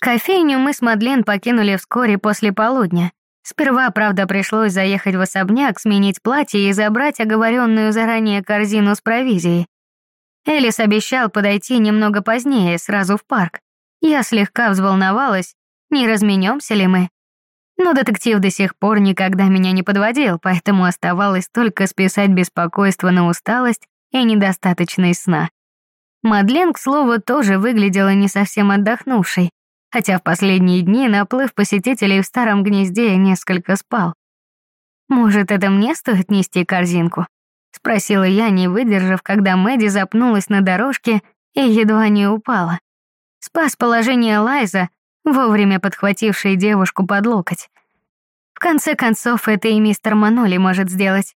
Кофейню мы с Мадлен покинули вскоре после полудня. Сперва, правда, пришлось заехать в особняк, сменить платье и забрать оговоренную заранее корзину с провизией. Элис обещал подойти немного позднее, сразу в парк. Я слегка взволновалась, не разменемся ли мы. Но детектив до сих пор никогда меня не подводил, поэтому оставалось только списать беспокойство на усталость и недостаточность сна. Мадлен, к слову, тоже выглядела не совсем отдохнувшей, хотя в последние дни наплыв посетителей в старом гнезде несколько спал. «Может, это мне стоит нести корзинку?» — спросила я, не выдержав, когда Мэдди запнулась на дорожке и едва не упала. Спас положение Лайза, вовремя подхвативший девушку под локоть. В конце концов, это и мистер Маноли может сделать.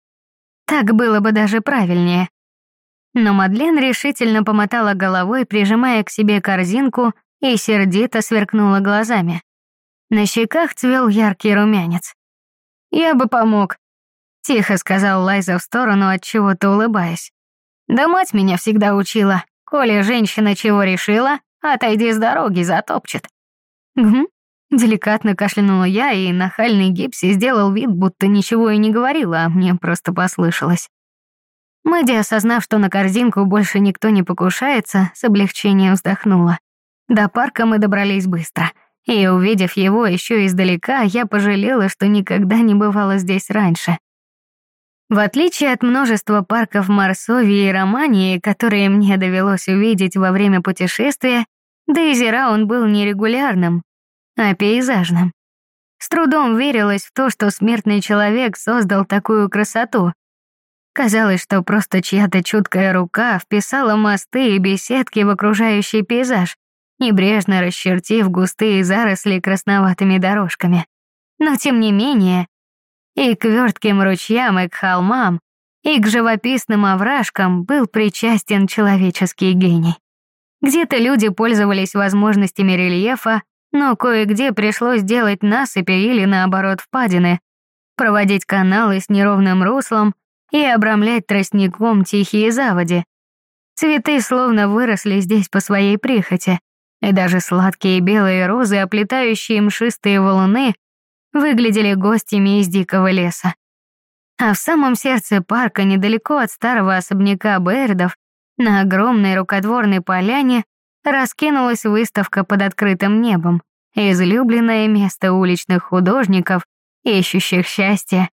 Так было бы даже правильнее. Но Мадлен решительно помотала головой, прижимая к себе корзинку и сердито сверкнула глазами. На щеках цвел яркий румянец. «Я бы помог», — тихо сказал Лайза в сторону, от чего то улыбаясь. «Да мать меня всегда учила. Коли женщина чего решила, отойди с дороги, затопчет». «Угу», — деликатно кашлянула я, и нахальный Гипси сделал вид, будто ничего и не говорила, а мне просто послышалось. Мэдди, осознав, что на корзинку больше никто не покушается, с облегчением вздохнула. До парка мы добрались быстро. И, увидев его еще издалека, я пожалела, что никогда не бывала здесь раньше. В отличие от множества парков Марсовии и Романии, которые мне довелось увидеть во время путешествия, Дейзи Раун был не регулярным, а пейзажным. С трудом верилось в то, что смертный человек создал такую красоту, Казалось, что просто чья-то чуткая рука вписала мосты и беседки в окружающий пейзаж, небрежно расчертив густые заросли красноватыми дорожками. Но тем не менее, и к вертким ручьям, и к холмам, и к живописным овражкам был причастен человеческий гений. Где-то люди пользовались возможностями рельефа, но кое-где пришлось делать насыпи или, наоборот, впадины, проводить каналы с неровным руслом, и обрамлять тростником тихие заводи. Цветы словно выросли здесь по своей прихоти, и даже сладкие белые розы, оплетающие мшистые валуны, выглядели гостями из дикого леса. А в самом сердце парка, недалеко от старого особняка Бердов, на огромной рукотворной поляне раскинулась выставка под открытым небом, излюбленное место уличных художников, ищущих счастья,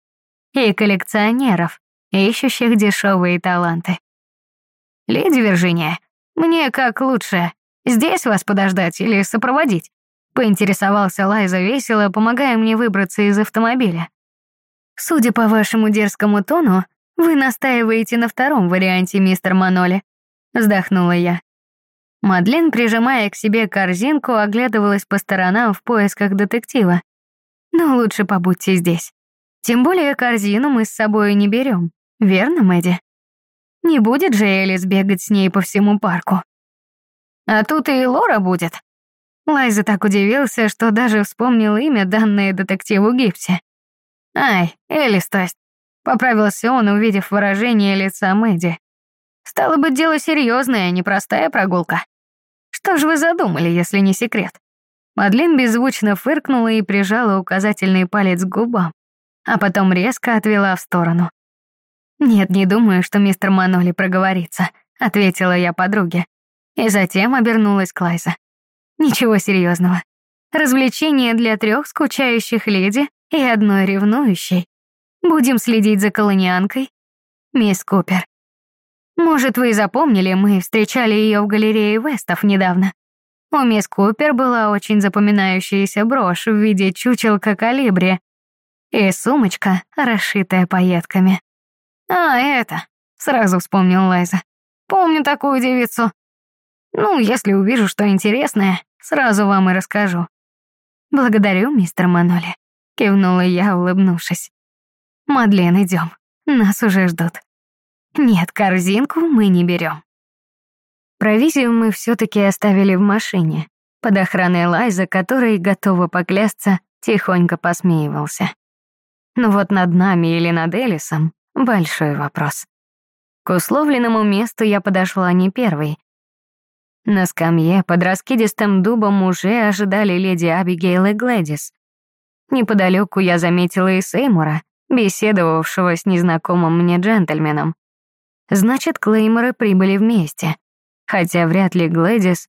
и коллекционеров, ищущих дешевые таланты. «Леди Виржиния, мне как лучше, здесь вас подождать или сопроводить?» Поинтересовался Лайза весело, помогая мне выбраться из автомобиля. «Судя по вашему дерзкому тону, вы настаиваете на втором варианте, мистер Маноли», вздохнула я. Мадлен, прижимая к себе корзинку, оглядывалась по сторонам в поисках детектива. «Но лучше побудьте здесь. Тем более корзину мы с собой не берем. Верно, Мэдди? Не будет же Элис бегать с ней по всему парку. А тут и Лора будет. Лайза так удивился, что даже вспомнил имя, данное детективу Гипси. Ай, Элис, то есть. Поправился он, увидев выражение лица Мэдди. Стало быть, дело серьезное, непростая прогулка. Что же вы задумали, если не секрет? Мадлен беззвучно фыркнула и прижала указательный палец к губам, а потом резко отвела в сторону. «Нет, не думаю, что мистер Маноли проговорится», — ответила я подруге. И затем обернулась к Лайза. «Ничего серьезного. Развлечение для трех скучающих леди и одной ревнующей. Будем следить за колонианкой. Мисс Купер. Может, вы запомнили, мы встречали ее в галерее Вестов недавно. У мисс Купер была очень запоминающаяся брошь в виде чучелка калибри и сумочка, расшитая пайетками. «А, это...» — сразу вспомнил Лайза. «Помню такую девицу. Ну, если увижу что интересное, сразу вам и расскажу». «Благодарю, мистер Маноли», — кивнула я, улыбнувшись. «Мадлен, идем. Нас уже ждут». «Нет, корзинку мы не берем. Провизию мы все-таки оставили в машине, под охраной Лайза, который, готова поклясться, тихонько посмеивался. Но вот над нами или над Элисом Большой вопрос. К условленному месту я подошла не первой. На скамье под раскидистым дубом уже ожидали леди Абигейл и Глэдис. Неподалеку я заметила и Сеймура, беседовавшего с незнакомым мне джентльменом. Значит, Клейморы прибыли вместе, хотя вряд ли Глэдис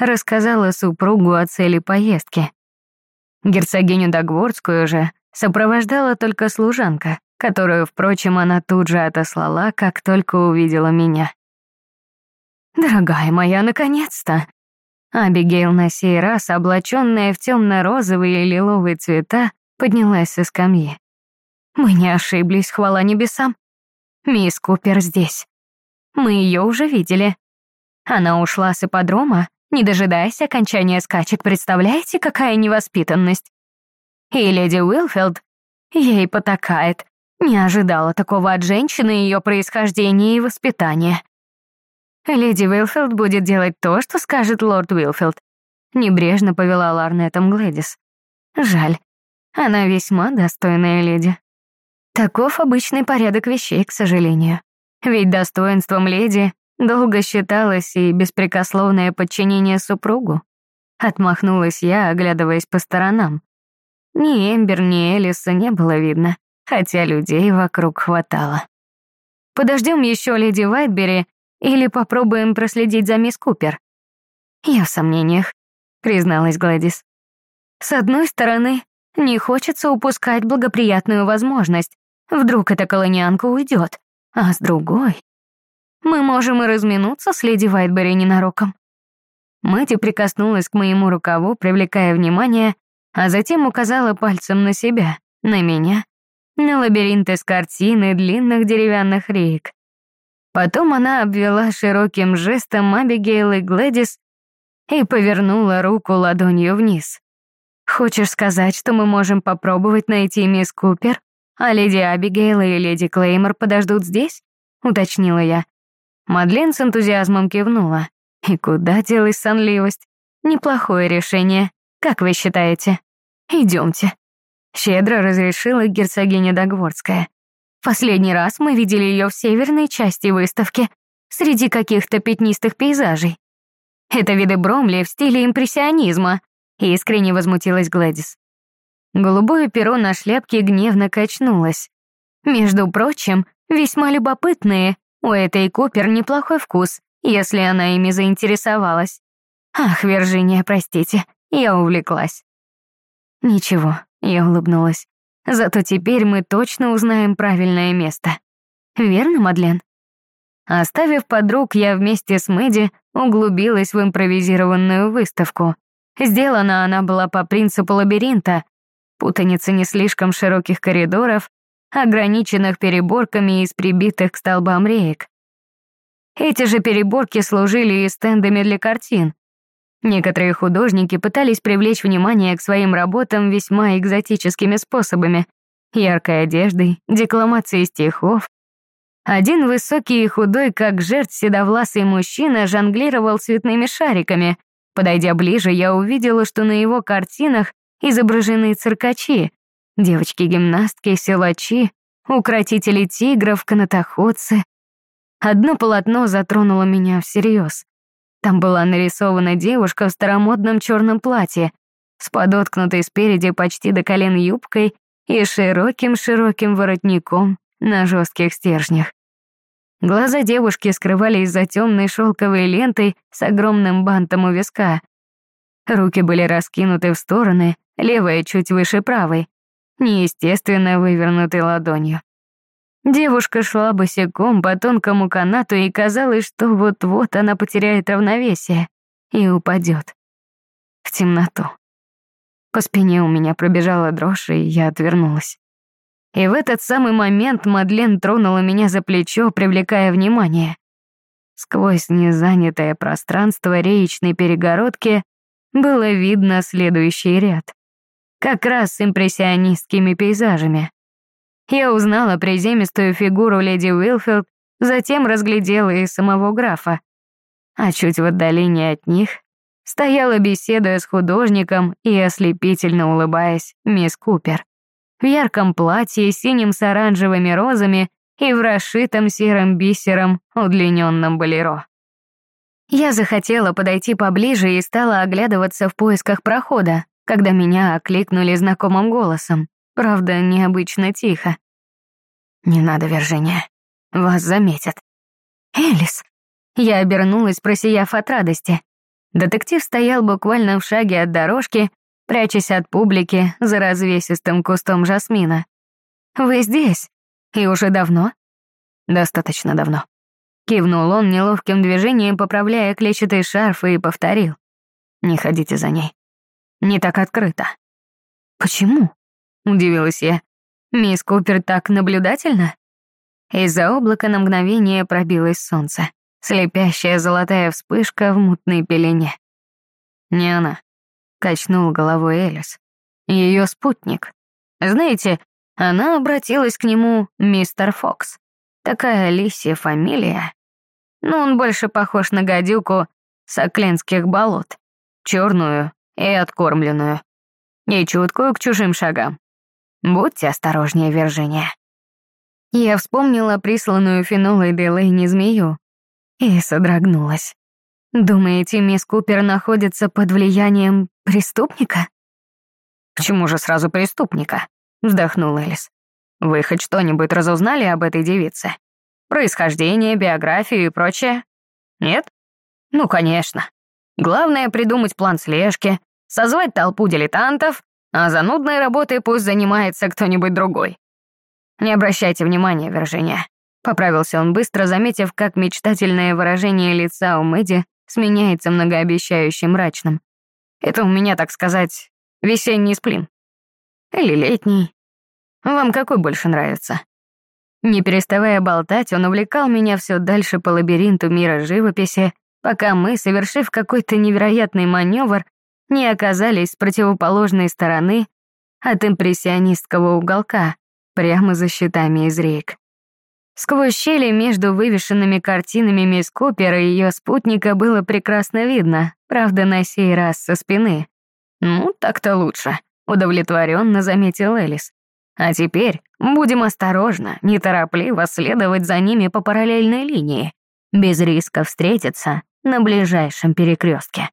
рассказала супругу о цели поездки. Герцогиню Дагвордскую же сопровождала только служанка, которую, впрочем, она тут же отослала, как только увидела меня. «Дорогая моя, наконец-то!» Абигейл на сей раз, облаченная в темно-розовые и лиловые цвета, поднялась со скамьи. «Мы не ошиблись, хвала небесам. Мисс Купер здесь. Мы ее уже видели. Она ушла с ипподрома, не дожидаясь окончания скачек, представляете, какая невоспитанность? И леди Уилфилд ей потакает. Не ожидала такого от женщины ее происхождения и воспитания. Леди Уилфилд будет делать то, что скажет лорд Уилфилд. Небрежно повела Ларнетом Глэдис. Жаль, она весьма достойная леди. Таков обычный порядок вещей, к сожалению. Ведь достоинством леди долго считалось и беспрекословное подчинение супругу. Отмахнулась я, оглядываясь по сторонам. Ни Эмбер, ни Элиса не было видно, хотя людей вокруг хватало. Подождем еще леди Вайтбери или попробуем проследить за мисс Купер? Я в сомнениях, призналась Гладис. С одной стороны, не хочется упускать благоприятную возможность, Вдруг эта колонианка уйдет, а с другой... Мы можем и разминуться с леди Вайтбери ненароком. Мэтти прикоснулась к моему рукаву, привлекая внимание, а затем указала пальцем на себя, на меня, на лабиринт из картин и длинных деревянных реек. Потом она обвела широким жестом Абигейл и Глэдис и повернула руку ладонью вниз. «Хочешь сказать, что мы можем попробовать найти мисс Купер?» «А леди Абигейл и леди Клеймор подождут здесь?» — уточнила я. Мадлен с энтузиазмом кивнула. «И куда делась сонливость? Неплохое решение. Как вы считаете? Идемте. Щедро разрешила герцогиня Догворская. Последний раз мы видели ее в северной части выставки, среди каких-то пятнистых пейзажей. Это виды Бромли в стиле импрессионизма, искренне возмутилась Глэдис. Голубое перо на шляпке гневно качнулось. Между прочим, весьма любопытные. У этой Купер неплохой вкус, если она ими заинтересовалась. Ах, Виржиния, простите, я увлеклась. Ничего, я улыбнулась. Зато теперь мы точно узнаем правильное место. Верно, Мадлен? Оставив подруг, я вместе с Мэдди углубилась в импровизированную выставку. Сделана она была по принципу лабиринта, путаница не слишком широких коридоров, ограниченных переборками из прибитых к столбам реек. Эти же переборки служили и стендами для картин. Некоторые художники пытались привлечь внимание к своим работам весьма экзотическими способами, яркой одеждой, декламацией стихов. Один высокий и худой, как жертв седовласый мужчина, жонглировал цветными шариками. Подойдя ближе, я увидела, что на его картинах изображены циркачи, девочки-гимнастки, силачи, укротители тигров, канатоходцы. Одно полотно затронуло меня всерьез. Там была нарисована девушка в старомодном черном платье, с подоткнутой спереди почти до колен юбкой и широким-широким воротником на жестких стержнях. Глаза девушки скрывались за темной шелковой лентой с огромным бантом у виска. Руки были раскинуты в стороны, левая чуть выше правой, неестественно вывернутой ладонью. Девушка шла босиком по тонкому канату, и казалось, что вот-вот она потеряет равновесие и упадет в темноту. По спине у меня пробежала дрожь, и я отвернулась. И в этот самый момент Мадлен тронула меня за плечо, привлекая внимание. Сквозь незанятое пространство реечной перегородки было видно следующий ряд как раз с импрессионистскими пейзажами. Я узнала приземистую фигуру леди Уилфилд, затем разглядела и самого графа. А чуть в отдалении от них стояла, беседуя с художником и ослепительно улыбаясь, мисс Купер. В ярком платье, синим с оранжевыми розами и в расшитом серым бисером удлиненном болеро. Я захотела подойти поближе и стала оглядываться в поисках прохода, когда меня окликнули знакомым голосом, правда, необычно тихо. «Не надо, Вержиния, вас заметят». «Элис!» Я обернулась, просияв от радости. Детектив стоял буквально в шаге от дорожки, прячась от публики за развесистым кустом жасмина. «Вы здесь? И уже давно?» «Достаточно давно». Кивнул он неловким движением, поправляя клетчатый шарф, и повторил. «Не ходите за ней. Не так открыто». «Почему?» — удивилась я. «Мисс Купер так наблюдательна?» Из-за облака на мгновение пробилось солнце. Слепящая золотая вспышка в мутной пелене. «Не она», — качнул головой Элис. Ее спутник. Знаете, она обратилась к нему мистер Фокс. Такая лисья фамилия. Но он больше похож на гадюку Сокленских болот. Черную и откормленную. И чуткую к чужим шагам. Будьте осторожнее, Виржиния. Я вспомнила присланную Фенолой Делейни змею и содрогнулась. Думаете, мисс Купер находится под влиянием преступника? Почему же сразу преступника? Вздохнул Элис. Вы хоть что-нибудь разузнали об этой девице? Происхождение, биографию и прочее? Нет? Ну, конечно. Главное придумать план слежки, созвать толпу дилетантов, а занудной работой пусть занимается кто-нибудь другой. Не обращайте внимания, Виржиния. Поправился он быстро, заметив, как мечтательное выражение лица у Мэдди сменяется многообещающим мрачным. Это у меня, так сказать, весенний сплин. Или летний. Вам какой больше нравится? Не переставая болтать, он увлекал меня все дальше по лабиринту мира живописи, пока мы, совершив какой-то невероятный маневр, не оказались с противоположной стороны от импрессионистского уголка, прямо за щитами из рейк. Сквозь щели между вывешенными картинами мисс Купер и ее спутника было прекрасно видно, правда, на сей раз со спины. «Ну, так-то лучше», — удовлетворенно заметил Элис. «А теперь будем осторожно, неторопливо следовать за ними по параллельной линии, без риска встретиться на ближайшем перекрестке.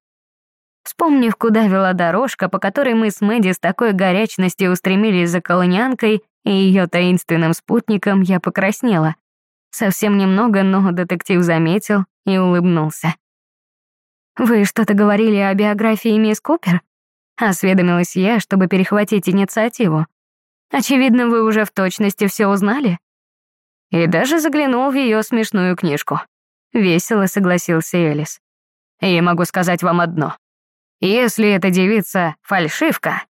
Вспомнив, куда вела дорожка, по которой мы с Мэдди с такой горячностью устремились за колонианкой, и ее таинственным спутником я покраснела. Совсем немного, но детектив заметил и улыбнулся. «Вы что-то говорили о биографии мисс Купер?» Осведомилась я, чтобы перехватить инициативу. «Очевидно, вы уже в точности все узнали?» И даже заглянул в ее смешную книжку. Весело согласился Элис. «И могу сказать вам одно. Если эта девица фальшивка,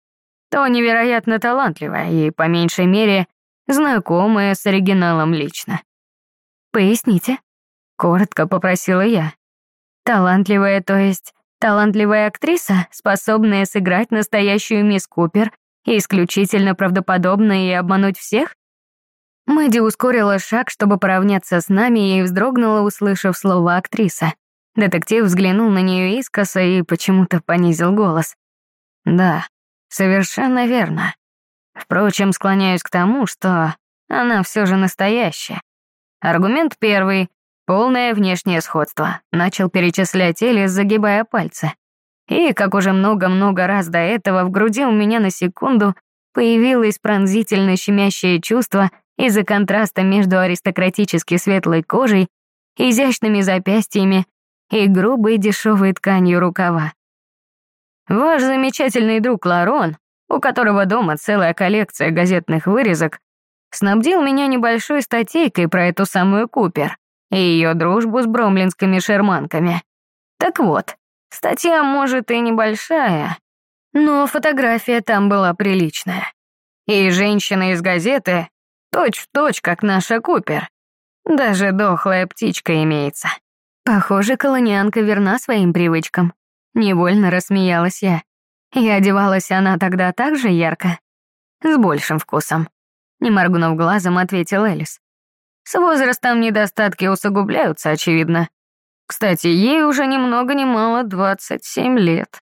то невероятно талантливая и, по меньшей мере, знакомая с оригиналом лично. «Поясните», — коротко попросила я. «Талантливая, то есть талантливая актриса, способная сыграть настоящую мисс Купер и исключительно правдоподобно и обмануть всех?» Мэдди ускорила шаг, чтобы поравняться с нами, и вздрогнула, услышав слово «актриса». Детектив взглянул на нее искоса и почему-то понизил голос. «Да, Совершенно верно. Впрочем, склоняюсь к тому, что она все же настоящая. Аргумент первый — полное внешнее сходство. Начал перечислять Элис, загибая пальцы. И, как уже много-много раз до этого, в груди у меня на секунду появилось пронзительно щемящее чувство из-за контраста между аристократически светлой кожей, изящными запястьями и грубой дешевой тканью рукава. Ваш замечательный друг Ларон, у которого дома целая коллекция газетных вырезок, снабдил меня небольшой статейкой про эту самую Купер и ее дружбу с бромлинскими шерманками. Так вот, статья, может, и небольшая, но фотография там была приличная. И женщина из газеты точь-в-точь, как наша Купер. Даже дохлая птичка имеется. Похоже, колонианка верна своим привычкам. Невольно рассмеялась я. И одевалась она тогда так же ярко? С большим вкусом. Не моргнув глазом, ответил Элис. С возрастом недостатки усугубляются, очевидно. Кстати, ей уже ни много ни мало 27 лет.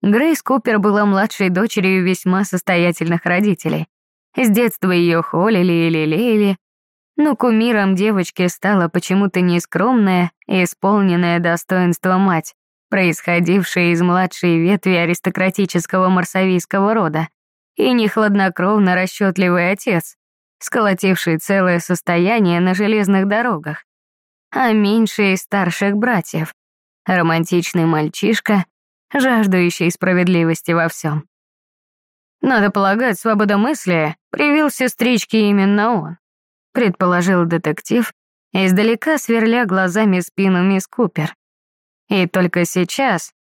Грейс Купер была младшей дочерью весьма состоятельных родителей. С детства ее холили и лелеяли, но кумиром девочки стала почему-то нескромная и исполненная достоинства мать, происходившая из младшей ветви аристократического марсавийского рода, и нехладнокровно расчетливый отец, сколотивший целое состояние на железных дорогах, а меньший из старших братьев, романтичный мальчишка, жаждущий справедливости во всем. Надо полагать, свободомыслие привил сестричке именно он, предположил детектив, издалека сверля глазами спину мисс Купер. И только сейчас,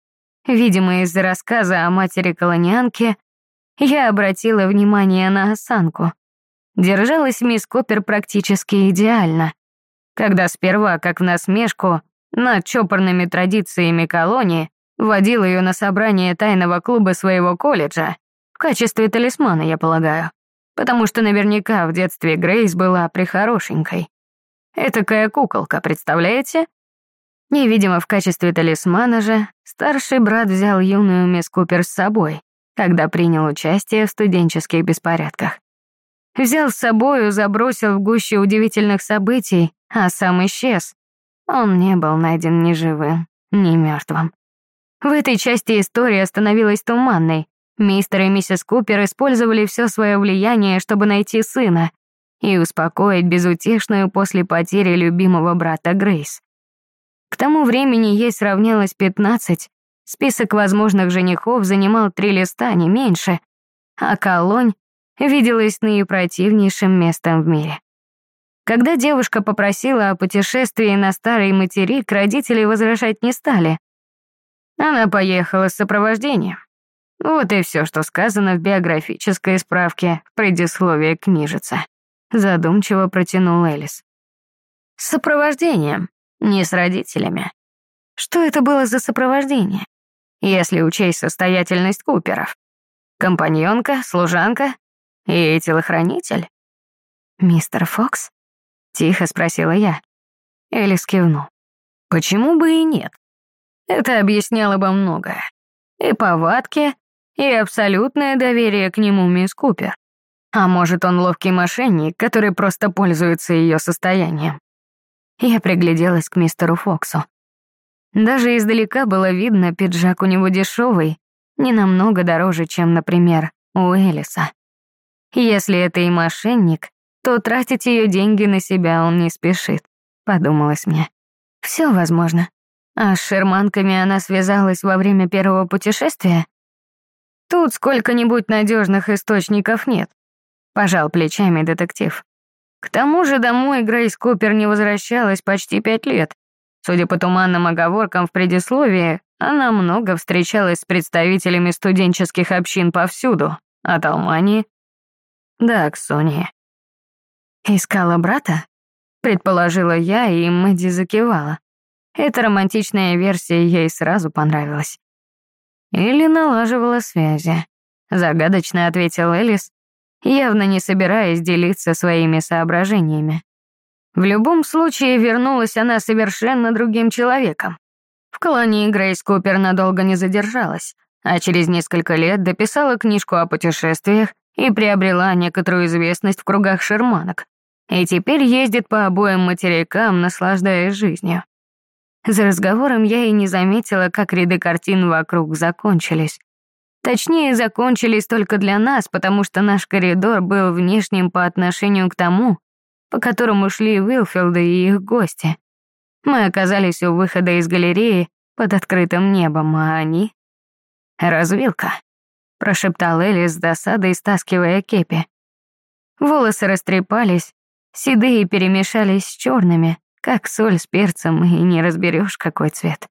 видимо, из-за рассказа о матери-колонианке, я обратила внимание на осанку. Держалась мисс Купер практически идеально. Когда сперва, как в насмешку, над чопорными традициями колонии, водил ее на собрание тайного клуба своего колледжа, в качестве талисмана, я полагаю, потому что наверняка в детстве Грейс была прихорошенькой. Этакая куколка, представляете? Невидимо в качестве талисмана же, старший брат взял юную мисс Купер с собой, когда принял участие в студенческих беспорядках. Взял с собою, забросил в гуще удивительных событий, а сам исчез. Он не был найден ни живым, ни мертвым. В этой части история становилась туманной. Мистер и миссис Купер использовали все свое влияние, чтобы найти сына и успокоить безутешную после потери любимого брата Грейс. К тому времени ей сравнялось пятнадцать, список возможных женихов занимал три листа, не меньше, а колонь виделась наипротивнейшим местом в мире. Когда девушка попросила о путешествии на старый материк, родители возражать не стали. Она поехала с сопровождением. Вот и все, что сказано в биографической справке в предисловии книжицы. Задумчиво протянул Элис. С сопровождением. Не с родителями. Что это было за сопровождение? Если учесть состоятельность Куперов. Компаньонка, служанка и телохранитель? Мистер Фокс? Тихо спросила я. Элис кивнул. Почему бы и нет? Это объясняло бы многое. И повадки, и абсолютное доверие к нему мисс Купер. А может, он ловкий мошенник, который просто пользуется ее состоянием. Я пригляделась к мистеру Фоксу. Даже издалека было видно, пиджак у него дешевый, не намного дороже, чем, например, у Элиса. Если это и мошенник, то тратить ее деньги на себя он не спешит, подумалось мне. Все возможно. А с шерманками она связалась во время первого путешествия? Тут сколько-нибудь надежных источников нет. Пожал плечами детектив. К тому же домой Грейс Купер не возвращалась почти пять лет. Судя по туманным оговоркам в предисловии, она много встречалась с представителями студенческих общин повсюду, от Алмании до Аксонии. «Искала брата?» — предположила я, и Мэдди закивала. Эта романтичная версия ей сразу понравилась. «Или налаживала связи», — загадочно ответил Элис, явно не собираясь делиться своими соображениями. В любом случае, вернулась она совершенно другим человеком. В колонии Грейс Купер надолго не задержалась, а через несколько лет дописала книжку о путешествиях и приобрела некоторую известность в кругах шерманок. И теперь ездит по обоим материкам, наслаждаясь жизнью. За разговором я и не заметила, как ряды картин вокруг закончились. Точнее, закончились только для нас, потому что наш коридор был внешним по отношению к тому, по которому шли Уилфилды и их гости. Мы оказались у выхода из галереи под открытым небом, а они... «Развилка», — прошептал Элли с досадой, стаскивая кепи. Волосы растрепались, седые перемешались с черными, как соль с перцем, и не разберешь, какой цвет.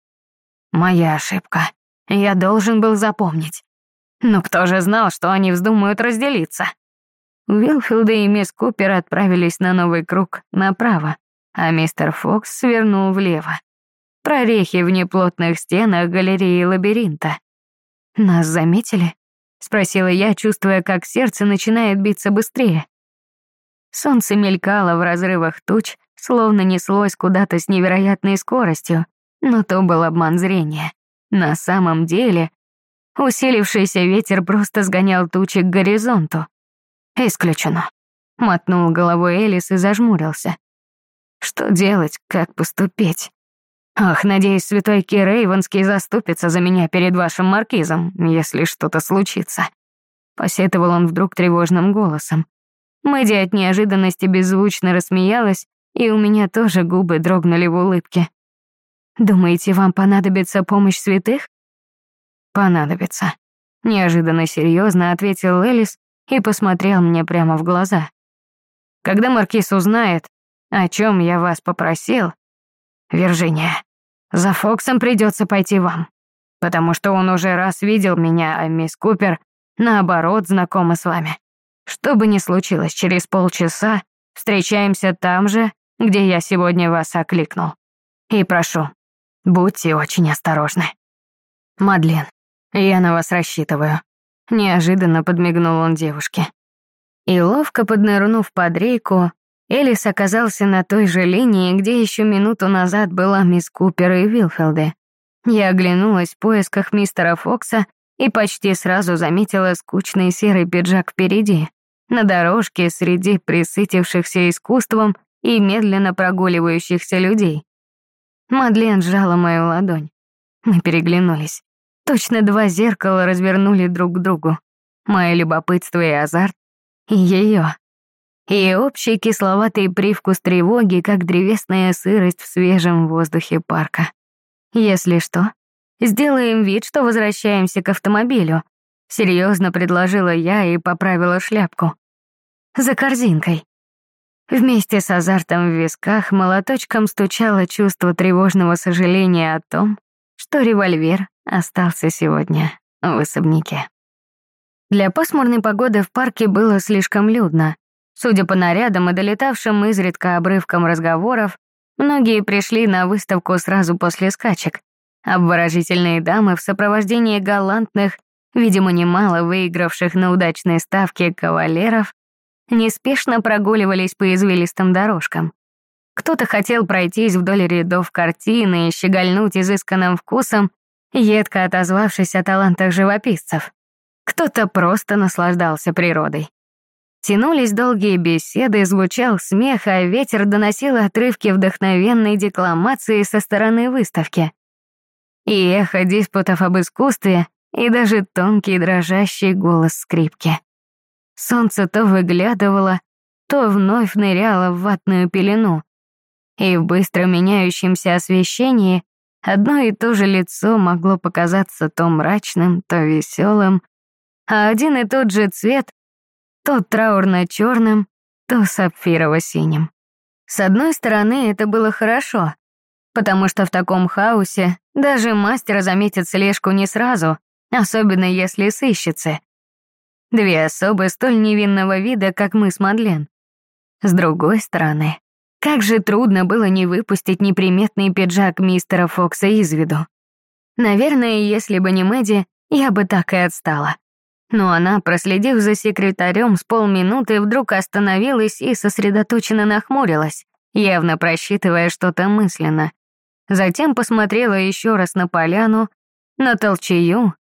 Моя ошибка. Я должен был запомнить. Но кто же знал, что они вздумают разделиться? Уилфилд и мисс Купер отправились на новый круг направо, а мистер Фокс свернул влево. Прорехи в неплотных стенах галереи лабиринта. «Нас заметили?» — спросила я, чувствуя, как сердце начинает биться быстрее. Солнце мелькало в разрывах туч, словно неслось куда-то с невероятной скоростью, но то был обман зрения. На самом деле Усилившийся ветер просто сгонял тучи к горизонту. «Исключено», — мотнул головой Элис и зажмурился. Что делать, как поступить? Ах, надеюсь, святой Кир Эйвонский заступится за меня перед вашим маркизом, если что-то случится. Посетовал он вдруг тревожным голосом. Мэдди от неожиданности беззвучно рассмеялась, и у меня тоже губы дрогнули в улыбке. «Думаете, вам понадобится помощь святых?» «Понадобится», — неожиданно серьезно ответил Элис и посмотрел мне прямо в глаза. «Когда Маркиз узнает, о чем я вас попросил, Виржиния, за Фоксом придется пойти вам, потому что он уже раз видел меня, а мисс Купер, наоборот, знакома с вами. Что бы ни случилось, через полчаса встречаемся там же, где я сегодня вас окликнул. И прошу, будьте очень осторожны. Мадлен, я на вас рассчитываю. Неожиданно подмигнул он девушке. И ловко поднырнув под рейку, Элис оказался на той же линии, где еще минуту назад была мисс Купер и Вилфилды. Я оглянулась в поисках мистера Фокса и почти сразу заметила скучный серый пиджак впереди, на дорожке среди присытившихся искусством и медленно прогуливающихся людей. Мадлен сжала мою ладонь. Мы переглянулись. Точно два зеркала развернули друг к другу. Мое любопытство и азарт, и ее и общий кисловатый привкус тревоги, как древесная сырость в свежем воздухе парка. Если что, сделаем вид, что возвращаемся к автомобилю. Серьезно предложила я и поправила шляпку. За корзинкой. Вместе с азартом в висках молоточком стучало чувство тревожного сожаления о том, что револьвер остался сегодня в особняке. Для пасмурной погоды в парке было слишком людно, Судя по нарядам и долетавшим изредка обрывкам разговоров, многие пришли на выставку сразу после скачек. Обворожительные дамы в сопровождении галантных, видимо, немало выигравших на удачной ставке кавалеров, неспешно прогуливались по извилистым дорожкам. Кто-то хотел пройтись вдоль рядов картины и щегольнуть изысканным вкусом, едко отозвавшись о талантах живописцев. Кто-то просто наслаждался природой. Тянулись долгие беседы, звучал смех, а ветер доносил отрывки вдохновенной декламации со стороны выставки. И эхо диспутов об искусстве, и даже тонкий дрожащий голос скрипки. Солнце то выглядывало, то вновь ныряло в ватную пелену. И в быстро меняющемся освещении одно и то же лицо могло показаться то мрачным, то веселым, а один и тот же цвет то траурно-черным, то сапфирово-синим. С одной стороны, это было хорошо, потому что в таком хаосе даже мастер заметит слежку не сразу, особенно если сыщется. Две особы столь невинного вида, как мы с Мадлен. С другой стороны, как же трудно было не выпустить неприметный пиджак мистера Фокса из виду. Наверное, если бы не Мэдди, я бы так и отстала. Но она, проследив за секретарем с полминуты, вдруг остановилась и сосредоточенно нахмурилась, явно просчитывая что-то мысленно. Затем посмотрела еще раз на поляну, на толчею,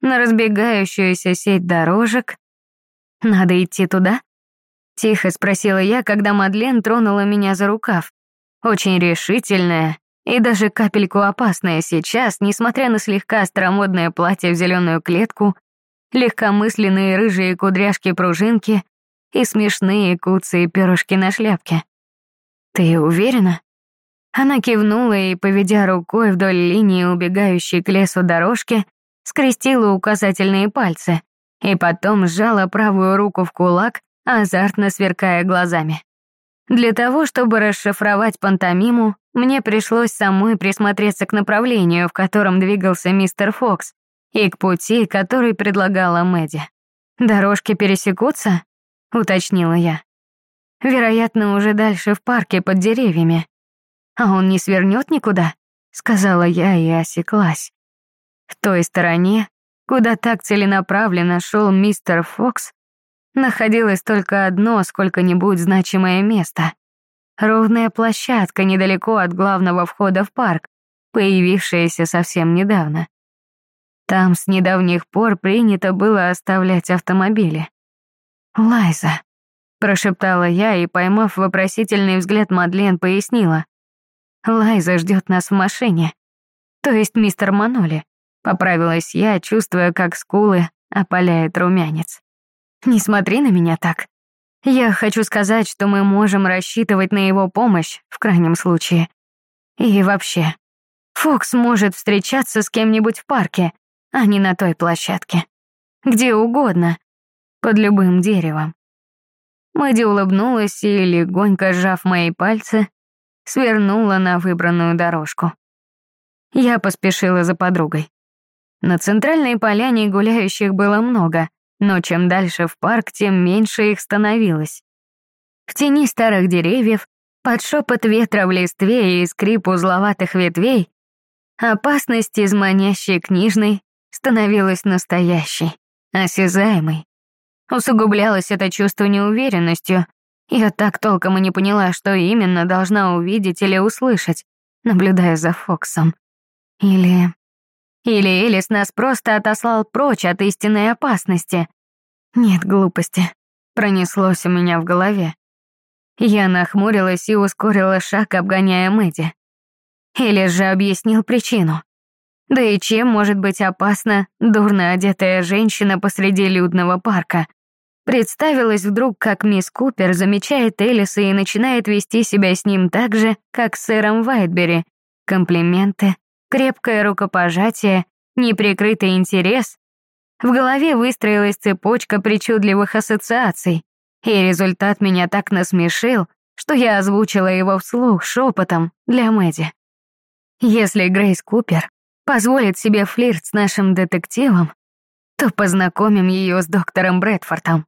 на разбегающуюся сеть дорожек. «Надо идти туда?» Тихо спросила я, когда Мадлен тронула меня за рукав. Очень решительная и даже капельку опасная сейчас, несмотря на слегка старомодное платье в зеленую клетку легкомысленные рыжие кудряшки-пружинки и смешные куцы и перышки на шляпке. «Ты уверена?» Она кивнула и, поведя рукой вдоль линии убегающей к лесу дорожки, скрестила указательные пальцы и потом сжала правую руку в кулак, азартно сверкая глазами. Для того, чтобы расшифровать пантомиму, мне пришлось самой присмотреться к направлению, в котором двигался мистер Фокс, и к пути, который предлагала Мэдди. «Дорожки пересекутся?» — уточнила я. «Вероятно, уже дальше в парке под деревьями. А он не свернет никуда?» — сказала я и осеклась. В той стороне, куда так целенаправленно шел мистер Фокс, находилось только одно сколько-нибудь значимое место. Ровная площадка недалеко от главного входа в парк, появившаяся совсем недавно. Там с недавних пор принято было оставлять автомобили. Лайза. Прошептала я и, поймав вопросительный взгляд Мадлен, пояснила. Лайза ждет нас в машине. То есть мистер Маноли. Поправилась я, чувствуя, как скулы опаляет румянец. Не смотри на меня так. Я хочу сказать, что мы можем рассчитывать на его помощь в крайнем случае. И вообще, Фокс может встречаться с кем-нибудь в парке, а не на той площадке. Где угодно, под любым деревом. Мэдди улыбнулась и, легонько сжав мои пальцы, свернула на выбранную дорожку. Я поспешила за подругой. На центральной поляне гуляющих было много, но чем дальше в парк, тем меньше их становилось. В тени старых деревьев, под шепот ветра в листве и скрип узловатых ветвей, опасность из манящей книжной становилась настоящей, осязаемой. Усугублялось это чувство неуверенностью. Я так толком и не поняла, что именно должна увидеть или услышать, наблюдая за Фоксом. Или... Или Элис нас просто отослал прочь от истинной опасности. Нет глупости. Пронеслось у меня в голове. Я нахмурилась и ускорила шаг, обгоняя Мэдди. Элис же объяснил причину. Да и чем может быть опасна дурно одетая женщина посреди людного парка? Представилось вдруг, как мисс Купер замечает Элиса и начинает вести себя с ним так же, как с сэром Вайтбери. Комплименты, крепкое рукопожатие, неприкрытый интерес. В голове выстроилась цепочка причудливых ассоциаций, и результат меня так насмешил, что я озвучила его вслух шепотом для Мэдди. Если Грейс Купер позволит себе флирт с нашим детективом, то познакомим ее с доктором Брэдфортом.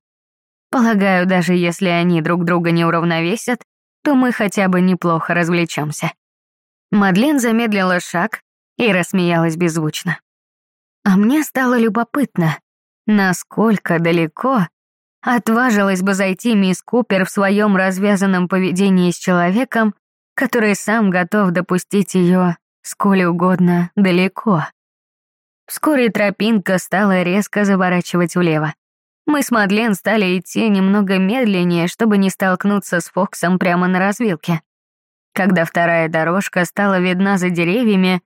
Полагаю, даже если они друг друга не уравновесят, то мы хотя бы неплохо развлечемся. Мадлен замедлила шаг и рассмеялась беззвучно. А мне стало любопытно, насколько далеко отважилась бы зайти мисс Купер в своем развязанном поведении с человеком, который сам готов допустить ее сколь угодно далеко. Вскоре тропинка стала резко заворачивать влево. Мы с Мадлен стали идти немного медленнее, чтобы не столкнуться с Фоксом прямо на развилке. Когда вторая дорожка стала видна за деревьями,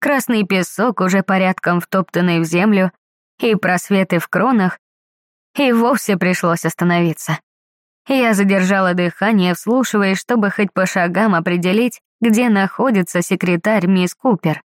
красный песок, уже порядком втоптанный в землю, и просветы в кронах, и вовсе пришлось остановиться. Я задержала дыхание, вслушиваясь, чтобы хоть по шагам определить, где находится секретарь мисс Купер.